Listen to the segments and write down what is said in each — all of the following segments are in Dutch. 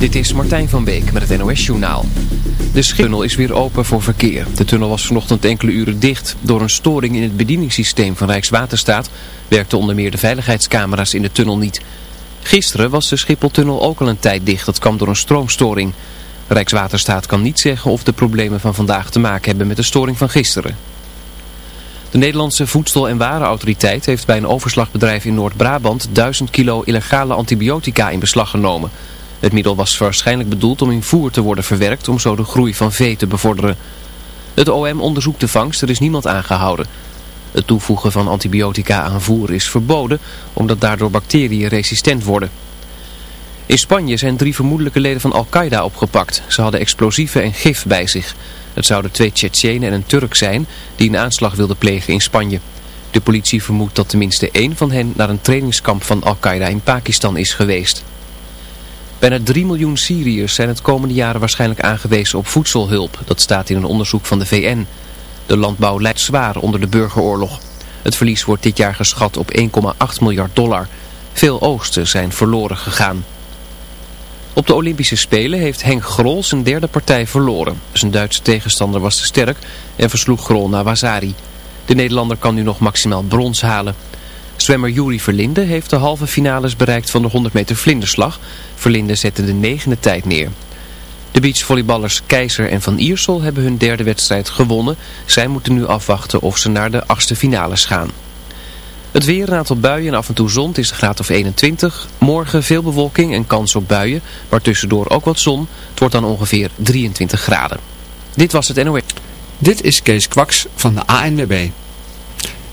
Dit is Martijn van Beek met het NOS Journaal. De Schiptunnel is weer open voor verkeer. De tunnel was vanochtend enkele uren dicht. Door een storing in het bedieningssysteem van Rijkswaterstaat werkten onder meer de veiligheidscamera's in de tunnel niet. Gisteren was de Schipholtunnel ook al een tijd dicht. Dat kwam door een stroomstoring. Rijkswaterstaat kan niet zeggen of de problemen van vandaag te maken hebben met de storing van gisteren. De Nederlandse Voedsel- en Warenautoriteit heeft bij een overslagbedrijf in Noord-Brabant 1000 kilo illegale antibiotica in beslag genomen. Het middel was waarschijnlijk bedoeld om in voer te worden verwerkt om zo de groei van vee te bevorderen. Het OM onderzoekt de vangst, er is niemand aangehouden. Het toevoegen van antibiotica aan voer is verboden omdat daardoor bacteriën resistent worden. In Spanje zijn drie vermoedelijke leden van Al-Qaeda opgepakt. Ze hadden explosieven en gif bij zich. Het zouden twee Tsjetsjenen en een Turk zijn die een aanslag wilden plegen in Spanje. De politie vermoedt dat tenminste één van hen naar een trainingskamp van Al-Qaeda in Pakistan is geweest. Bijna 3 miljoen Syriërs zijn het komende jaren waarschijnlijk aangewezen op voedselhulp. Dat staat in een onderzoek van de VN. De landbouw leidt zwaar onder de burgeroorlog. Het verlies wordt dit jaar geschat op 1,8 miljard dollar. Veel oogsten zijn verloren gegaan. Op de Olympische Spelen heeft Henk Grol zijn derde partij verloren. Zijn Duitse tegenstander was te sterk en versloeg Grol naar Wazari. De Nederlander kan nu nog maximaal brons halen. Zwemmer Juri Verlinde heeft de halve finales bereikt van de 100 meter vlinderslag. Verlinde zette de negende tijd neer. De beachvolleyballers Keizer en Van Iersel hebben hun derde wedstrijd gewonnen. Zij moeten nu afwachten of ze naar de achtste finales gaan. Het weer, een aantal buien en af en toe zon, is een graad of 21. Morgen veel bewolking en kans op buien, maar tussendoor ook wat zon. Het wordt dan ongeveer 23 graden. Dit was het NOS. Dit is Kees Kwaks van de ANWB.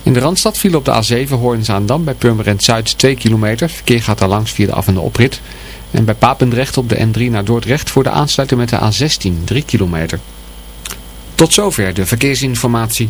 In de Randstad viel op de A7 Hoorn-Zaandam bij Purmerend Zuid 2 kilometer. Verkeer gaat daar langs via de af- en de oprit. En bij Papendrecht op de N3 naar Dordrecht voor de aansluiting met de A16 3 kilometer. Tot zover de verkeersinformatie.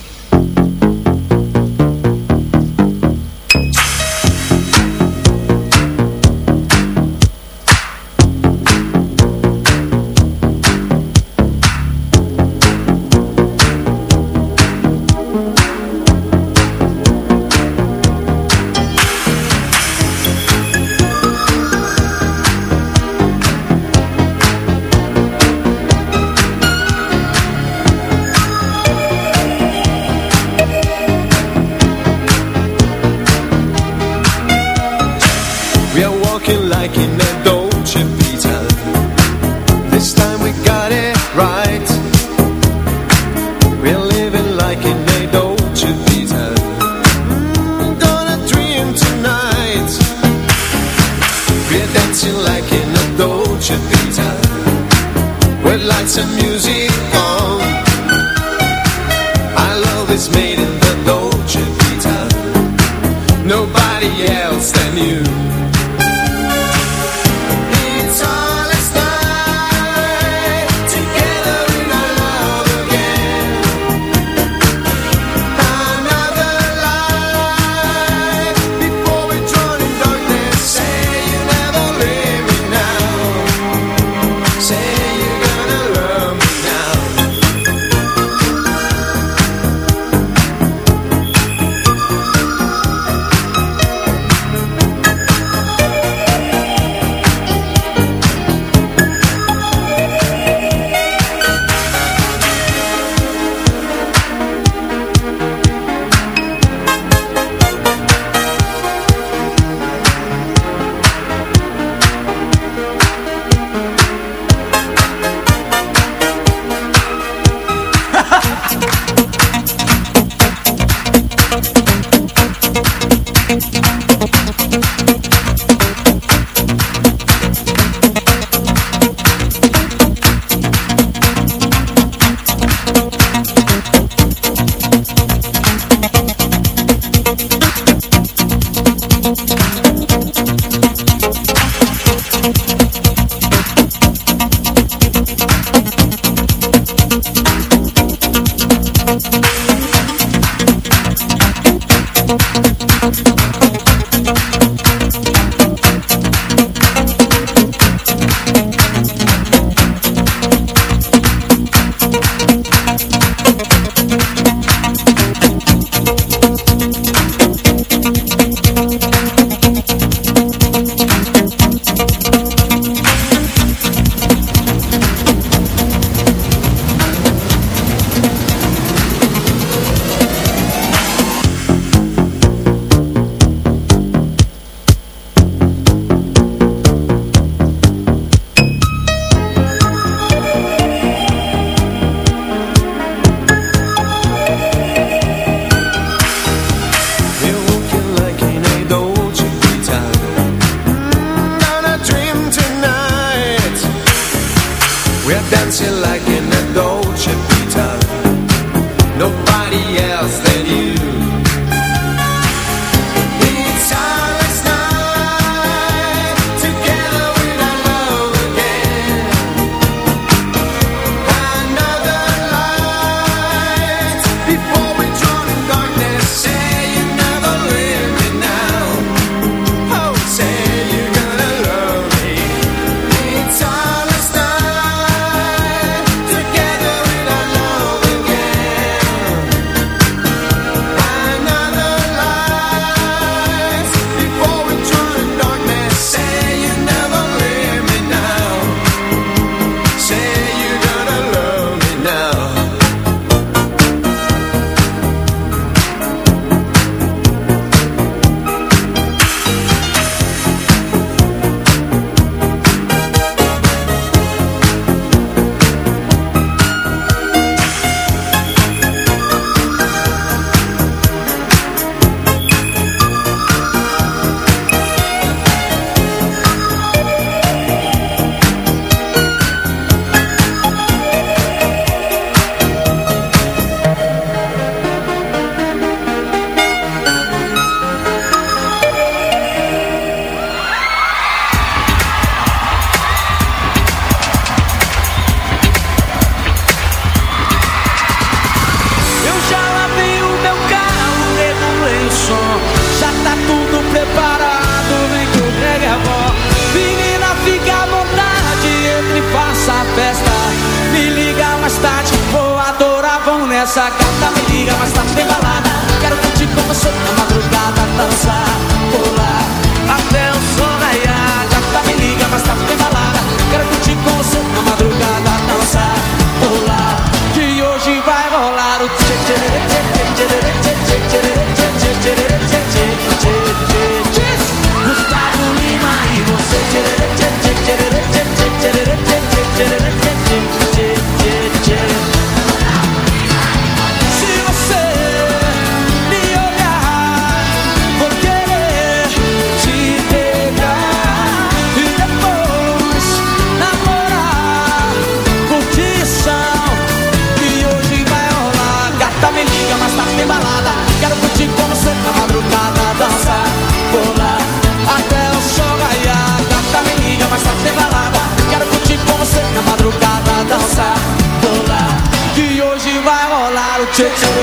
chicks.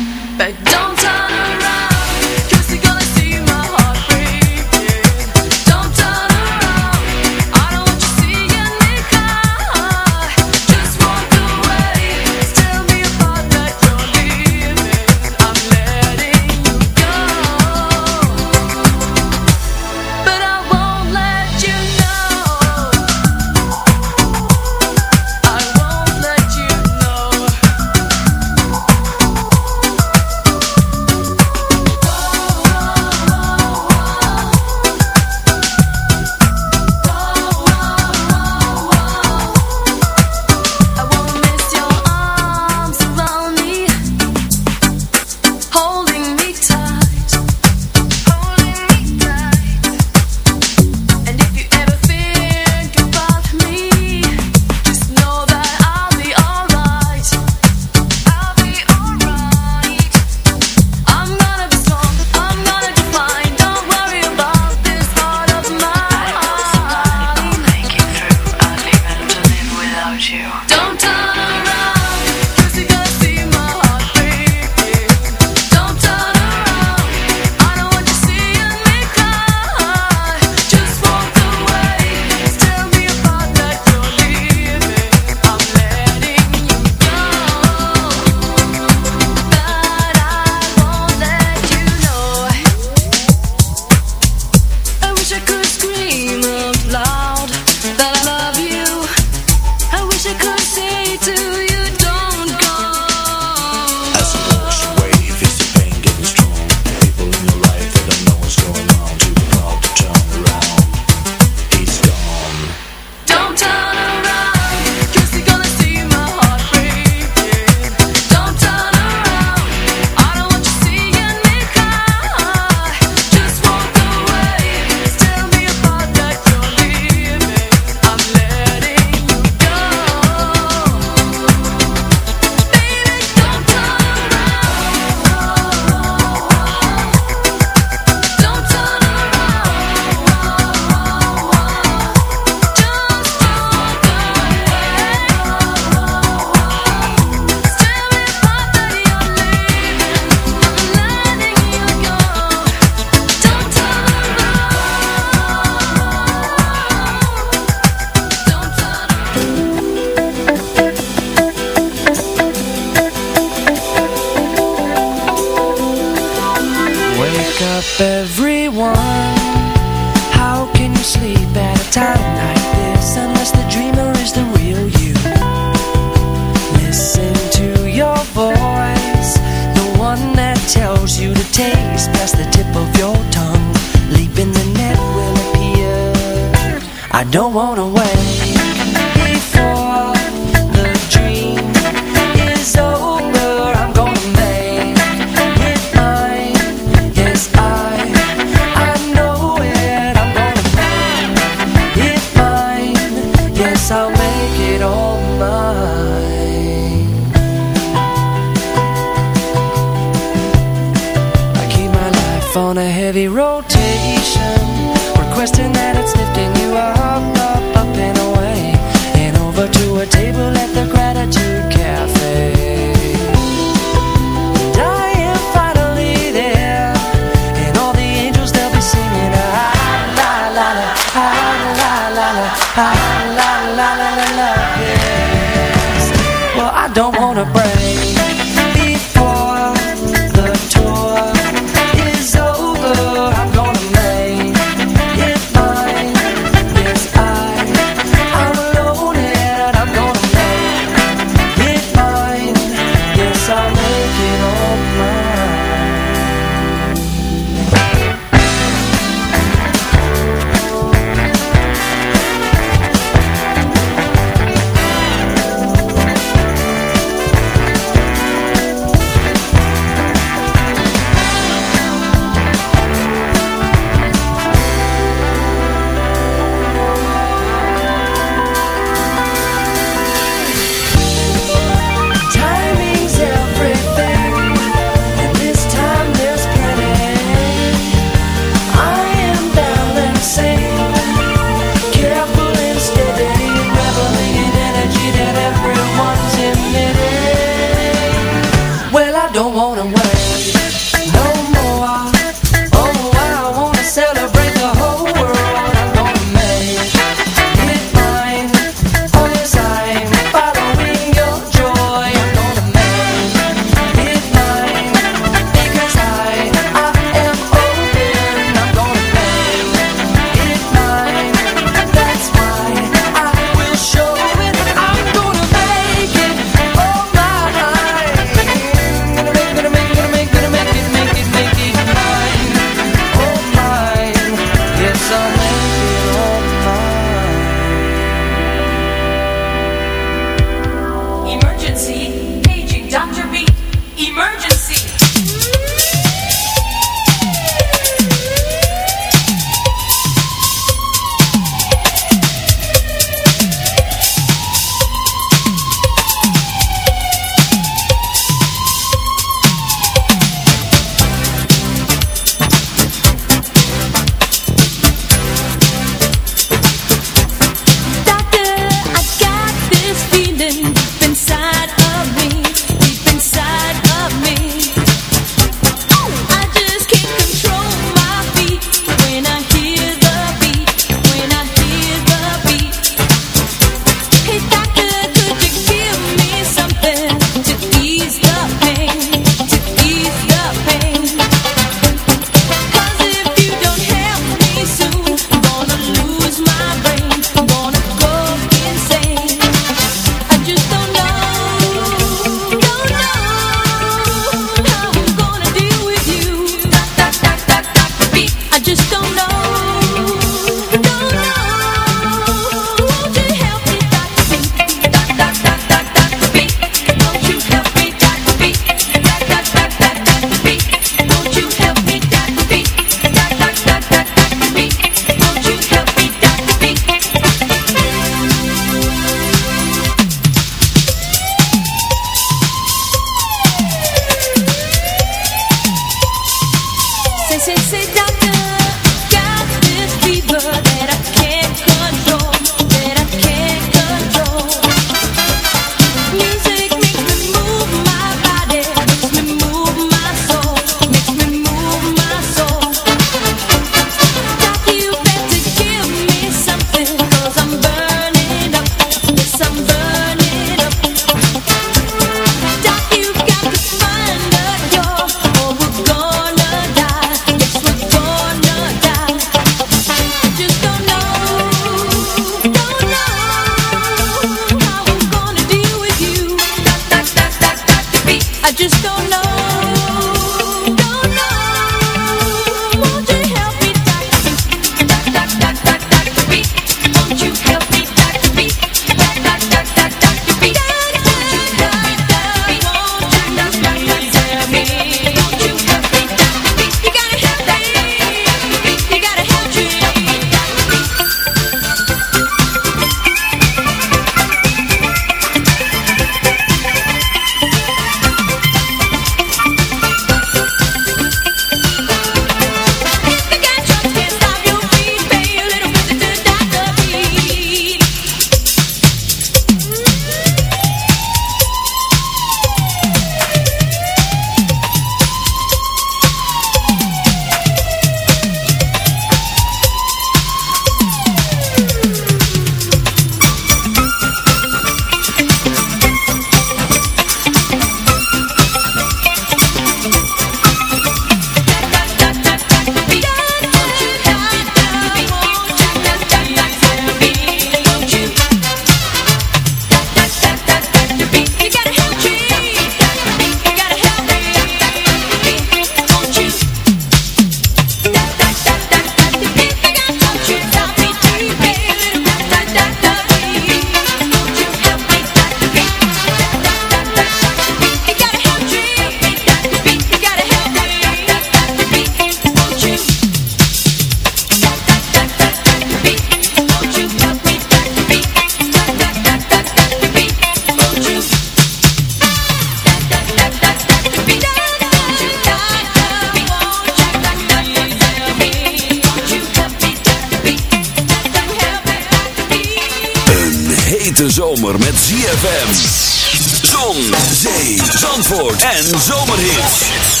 En zomerhits.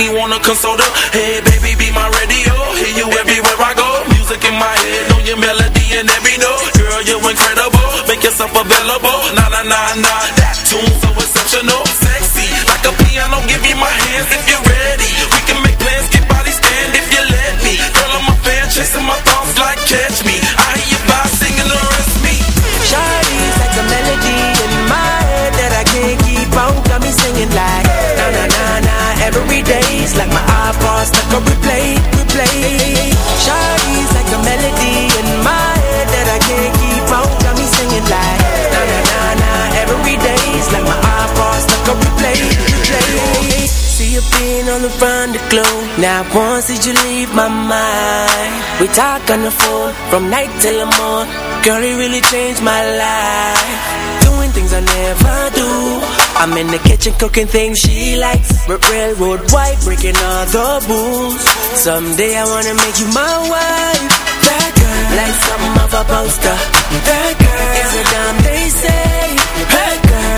Me wanna console all the globe. Now once did you leave my mind? We talk on the phone from night till the morning. Girl, it really changed my life. Doing things I never do. I'm in the kitchen cooking things she likes. Railroad white, breaking all the rules. Someday I wanna make you my wife. That girl, like something of a poster. That girl is a damn they say.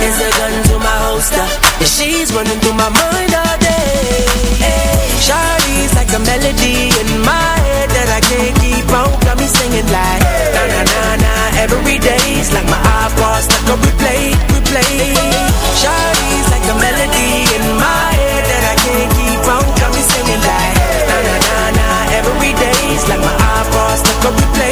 That is a gun to my holster. And she's running through my mind all day. Hey, Shawty's like a melody in my head that I can't keep on. Got me singing like na na na na. Every day's like my iPod stuck on replay, replay. Shawty's like a melody in my head that I can't keep on. Got me singing like na na na na. Every day's like my stuck on replay, replay.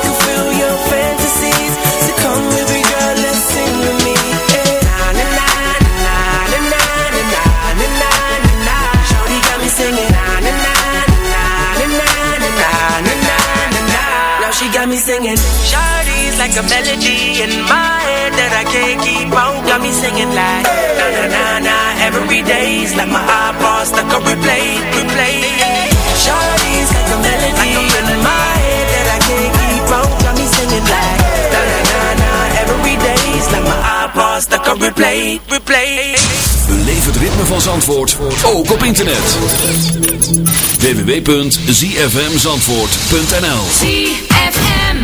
like a melody in my head that I can't keep on. Got me singing like na na na na. Every day's like my iPod stuck on replay, replay. Shawty's like a melody in my head that I can't keep on. Got me singing like na na na na. Every day's like my iPod stuck on replay, replay. Beleef het ritme van Zandvoort, ook op internet. www.zfmzandvoort.nl ZFM.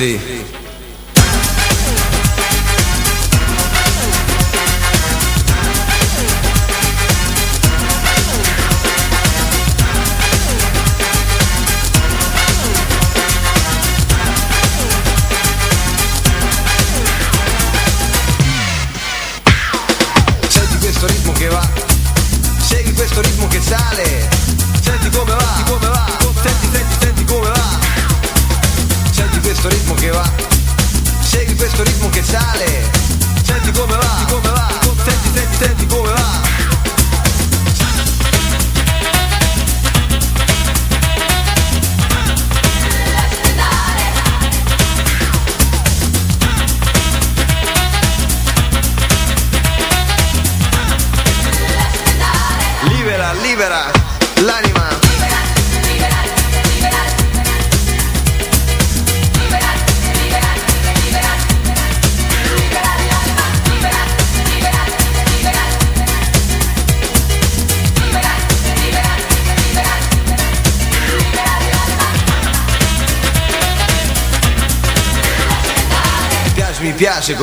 Saturday.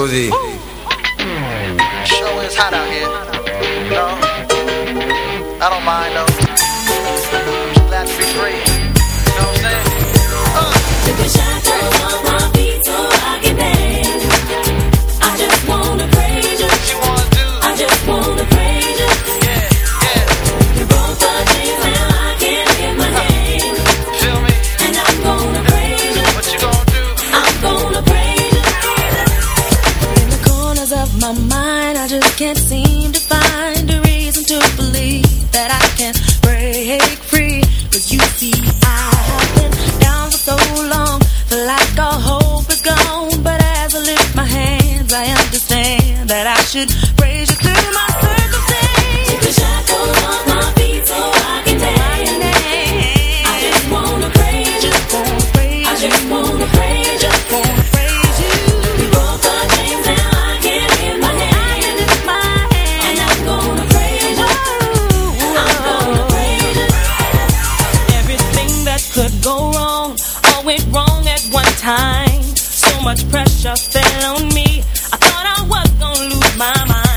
Rosie. pressure fell on me. I thought I was gonna lose my mind.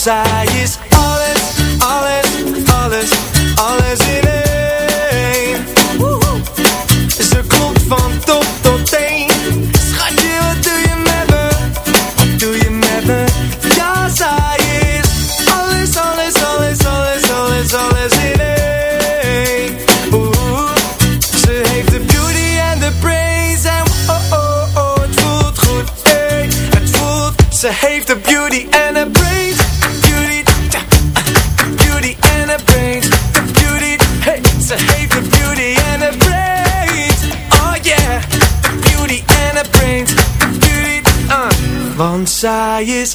size. Is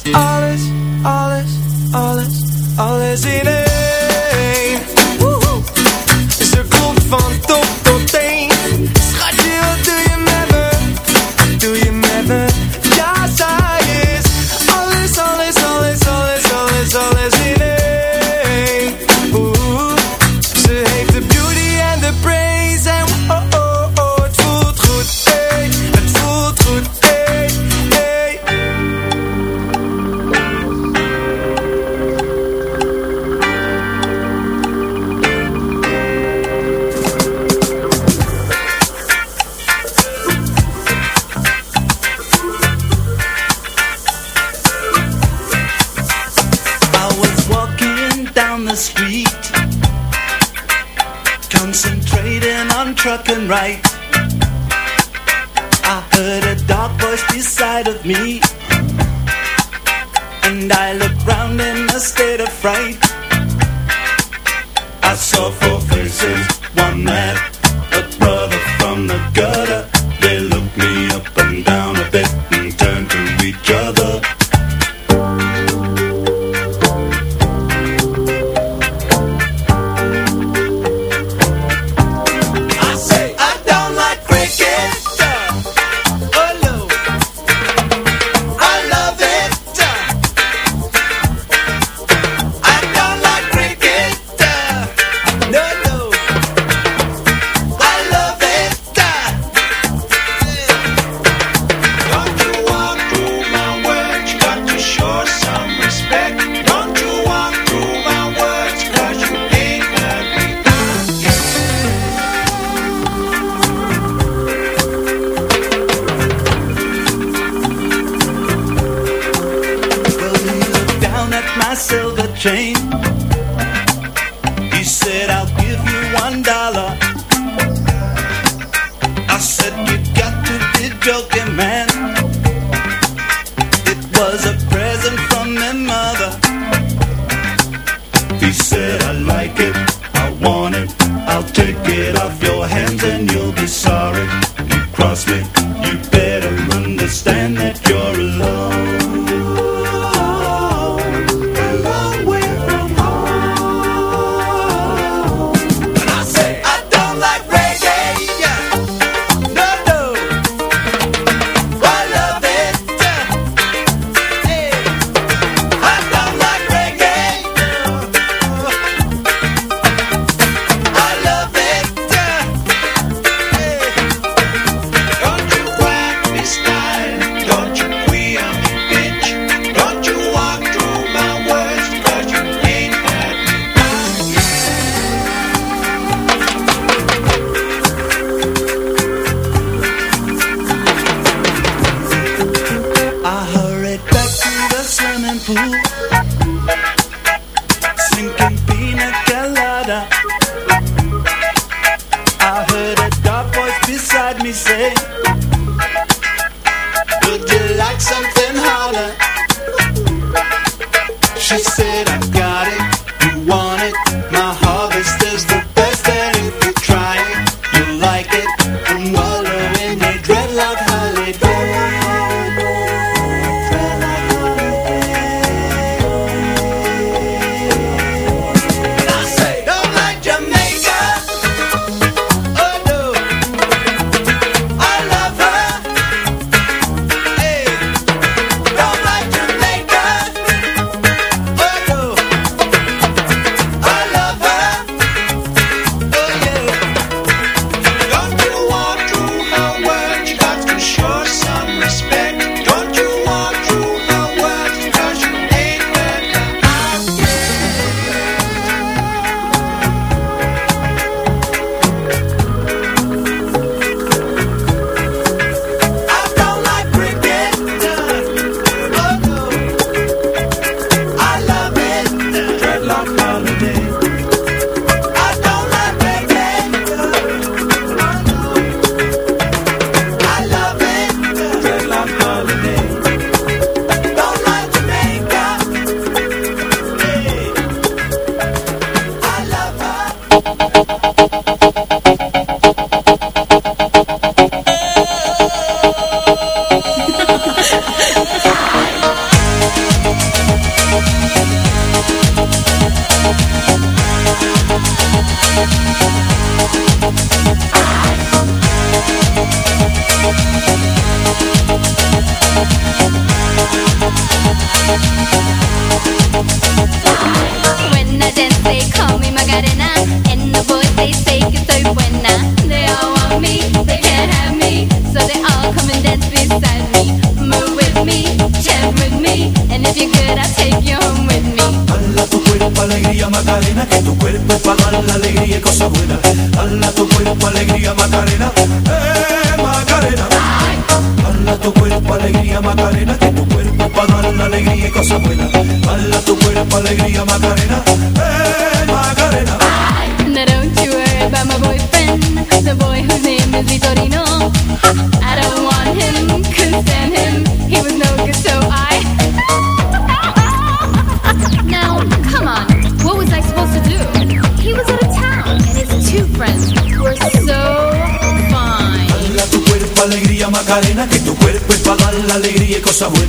sabor.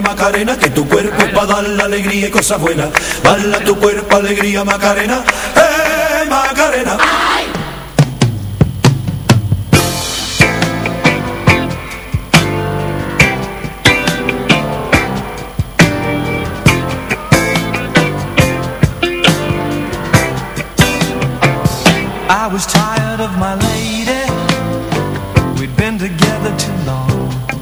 Macarena, que tu cuerpo es para dar la alegría y cosas buenas. Baila tu cuerpo, alegría Macarena, eh Macarena. I was tired of my lady. We'd been together too long.